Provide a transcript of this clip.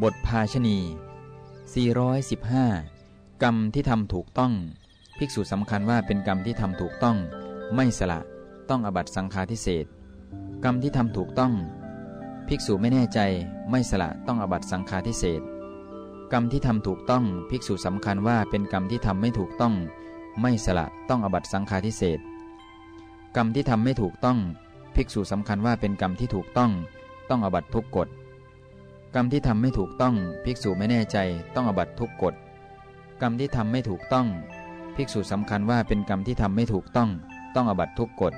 บทภาชณี 415 กรรมที่ทำถูกต้อง ภิกษุสำคัญว่าเป็นกรรมที่ทำถูกต้อง ไม่สละ ต้องอบัตสังฆาทิเศษกรรมที่ทำถูกต้อง ภิกษุไม่แน่ใจ ไม่สละ ต้องอบัตสังฆาทิเศษกรรมที่ทำถูกต้อง ภิกษุสำคัญว่าเป็นกรรมที่ทำไม่ถูกต้อง ไม่สละ ต้องอบัตสังฆาทิเศษกรรมที่ทำไม่ถูกต้อง ภิกษุสำคัญว่าเป็นกรรมที่ถูกต้อง ต้องอบัตทุกกฎ กรรมที่ทำไม่ถูกต้องภิกษุไม่แน่ใจต้องอบัตทุกกฎกรรมที่ทำไม่ถูกต้อง ภิกษุสำคัญว่าเป็นกรรมที่ทำไม่ถูกต้อง ต้องอบัตทุกกฎ